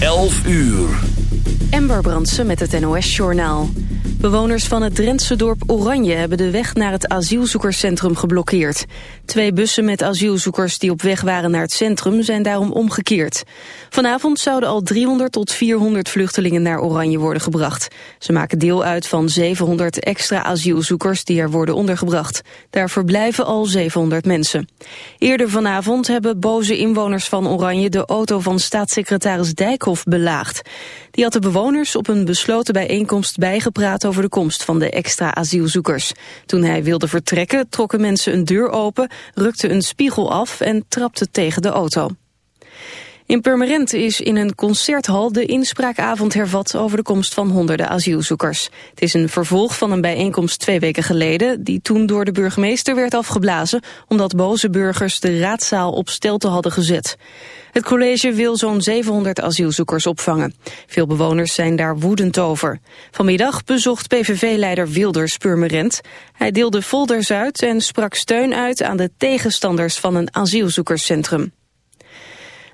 11 uur. Ember Brandsen met het NOS-journaal. Bewoners van het Drentse dorp Oranje hebben de weg naar het asielzoekerscentrum geblokkeerd. Twee bussen met asielzoekers die op weg waren naar het centrum zijn daarom omgekeerd. Vanavond zouden al 300 tot 400 vluchtelingen naar Oranje worden gebracht. Ze maken deel uit van 700 extra asielzoekers die er worden ondergebracht. Daar verblijven al 700 mensen. Eerder vanavond hebben boze inwoners van Oranje de auto van staatssecretaris Dijkhoff belaagd. Die had de bewoners op een besloten bijeenkomst bijgepraat over de komst van de extra asielzoekers. Toen hij wilde vertrekken trokken mensen een deur open, rukten een spiegel af en trapten tegen de auto. In Purmerend is in een concerthal de inspraakavond hervat over de komst van honderden asielzoekers. Het is een vervolg van een bijeenkomst twee weken geleden die toen door de burgemeester werd afgeblazen omdat boze burgers de raadzaal op stelte hadden gezet. Het college wil zo'n 700 asielzoekers opvangen. Veel bewoners zijn daar woedend over. Vanmiddag bezocht PVV-leider Wilders Purmerend. Hij deelde folders uit en sprak steun uit aan de tegenstanders van een asielzoekerscentrum.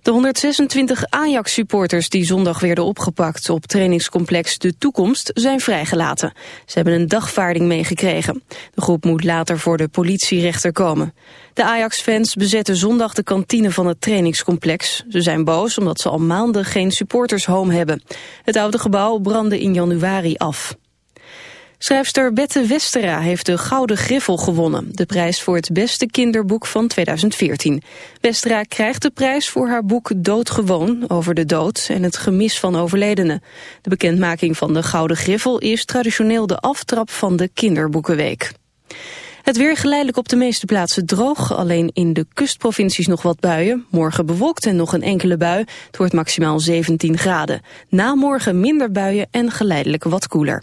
De 126 Ajax-supporters die zondag werden opgepakt op trainingscomplex De Toekomst zijn vrijgelaten. Ze hebben een dagvaarding meegekregen. De groep moet later voor de politierechter komen. De Ajax-fans bezetten zondag de kantine van het trainingscomplex. Ze zijn boos omdat ze al maanden geen supportershome hebben. Het oude gebouw brandde in januari af. Schrijfster Bette Westera heeft de Gouden Griffel gewonnen. De prijs voor het beste kinderboek van 2014. Westera krijgt de prijs voor haar boek Doodgewoon... over de dood en het gemis van overledenen. De bekendmaking van de Gouden Griffel is traditioneel de aftrap van de Kinderboekenweek. Het weer geleidelijk op de meeste plaatsen droog. Alleen in de kustprovincies nog wat buien. Morgen bewolkt en nog een enkele bui. Het wordt maximaal 17 graden. Na morgen minder buien en geleidelijk wat koeler.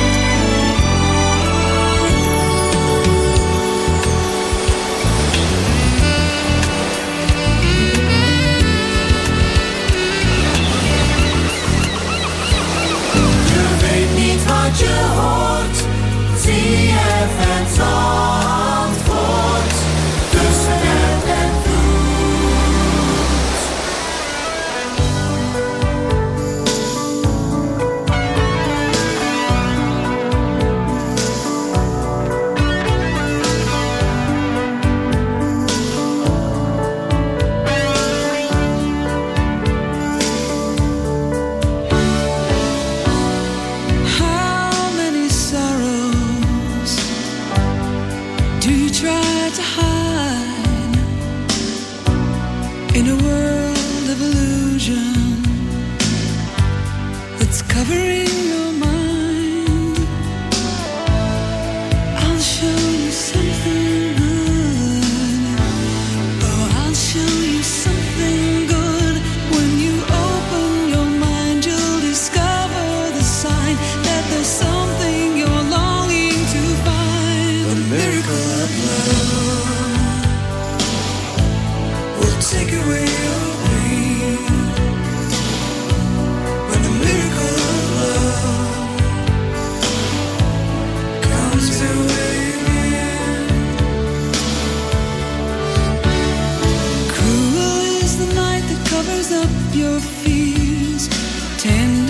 up your fears. Tender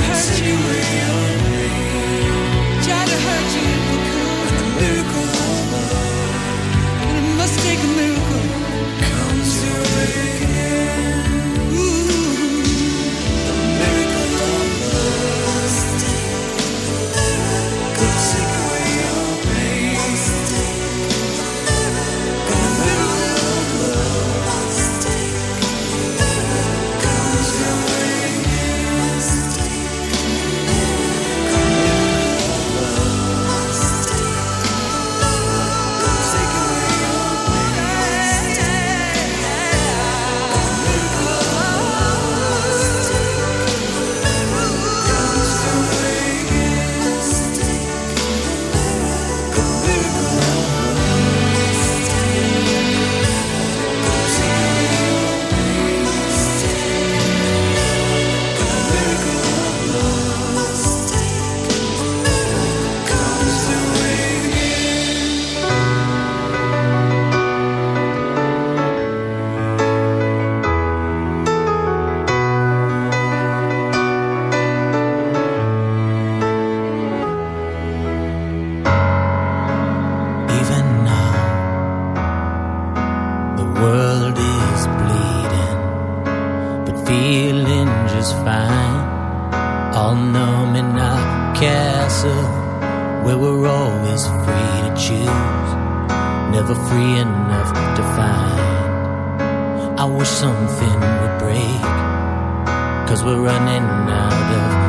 hurt you real. running out of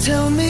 Tell me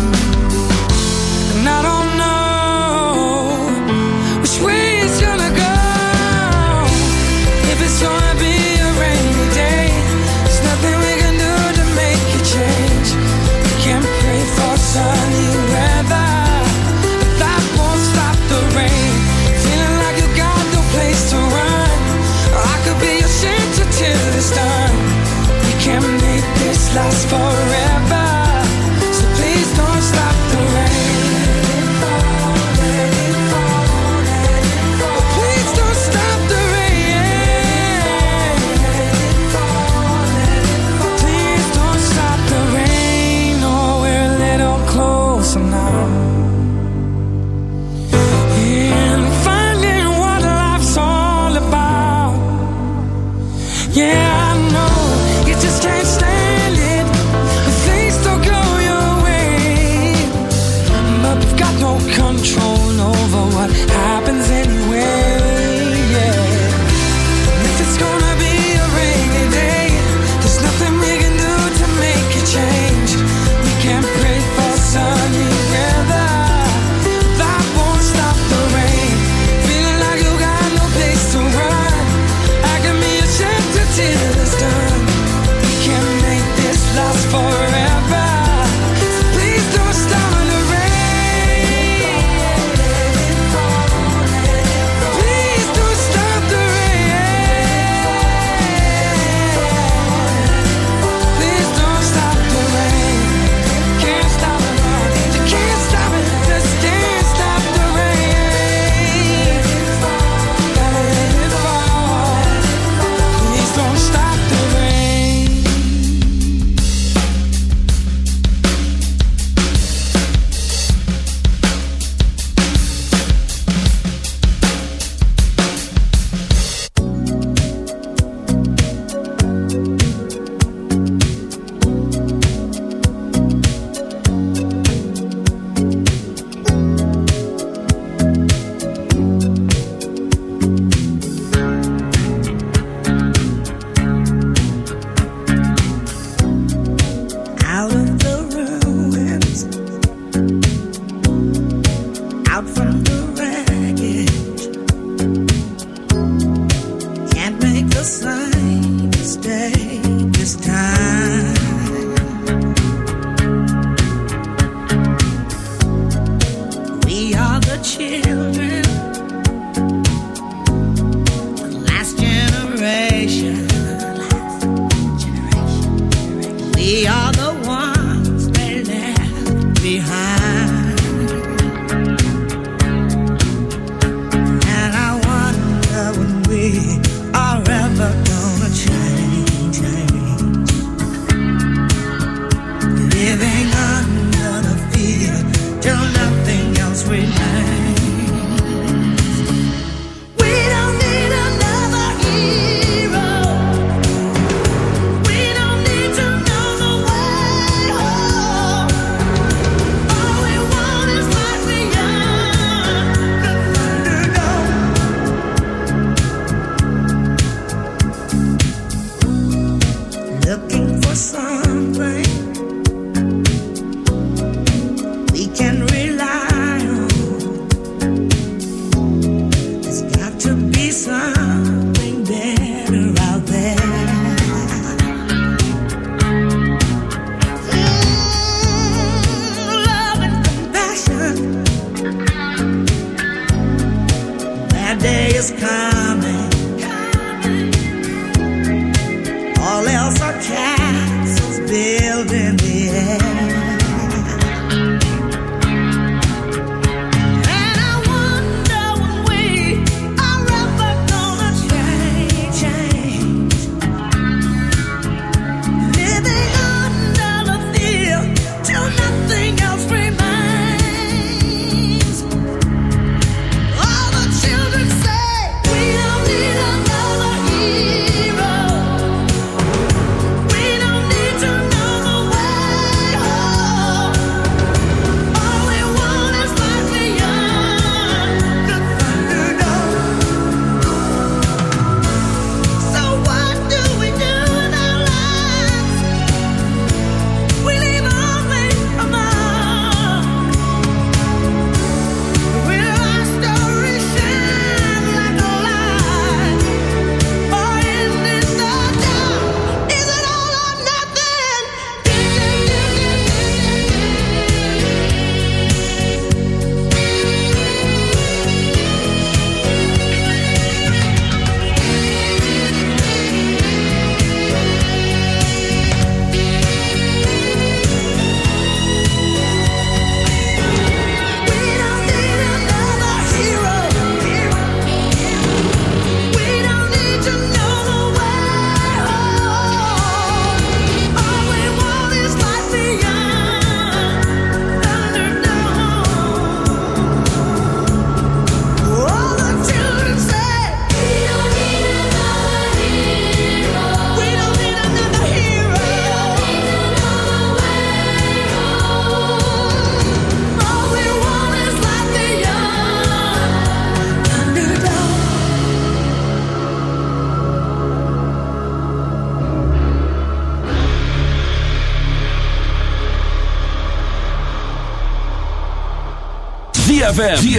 my day is coming. All else are castles built in the air.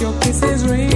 your kisses ring.